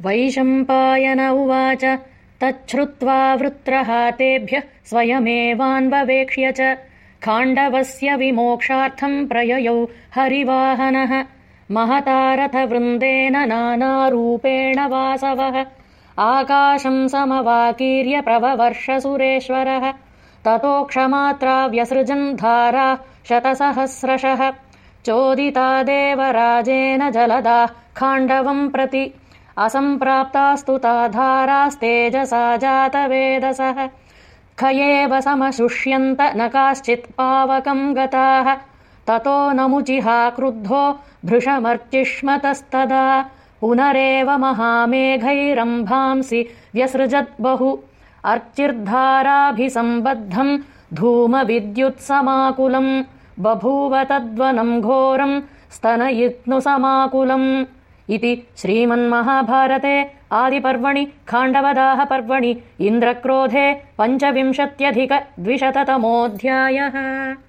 वैशम्पायन उवाच। तच्छ्रुत्वा वृत्रः तेभ्यः स्वयमेवान्ववेक्ष्य च। खाण्डवस्य विमोक्षार्थम् प्रययौ हरिवाहनः। महतारथवृन्देन नानारूपेण वासवः। आकाशम् समवाकीर्य प्रववर्षसुरेश्वरः। ततोक्षमात्रा व्यसृजन् धारा शतसहस्रशः। चोदिता देवराजेन जलदा खाण्डवम् प्रति असम्प्राप्तास्तु ता धारास्तेजसा जातवेदसः खयेव समशुष्यन्त न काश्चित् पावकम् गताः। ततो नमुचिहा क्रुद्धो भृशमर्चिष्मतस्तदा पुनरेव महामेघैरम्भांसि व्यसृजद्बहु अर्चिर्धाराभिसम्बद्धम् धूमविद्युत्समाकुलम्। बभूव तद्वनम् घोरम् स्तनयित्नुसमाकुलम् इति श्रीमन्महाभारते आदिपर्वणि खाण्डवदाहपर्वणि इन्द्रक्रोधे पञ्चविंशत्यधिकद्विशततमोऽध्यायः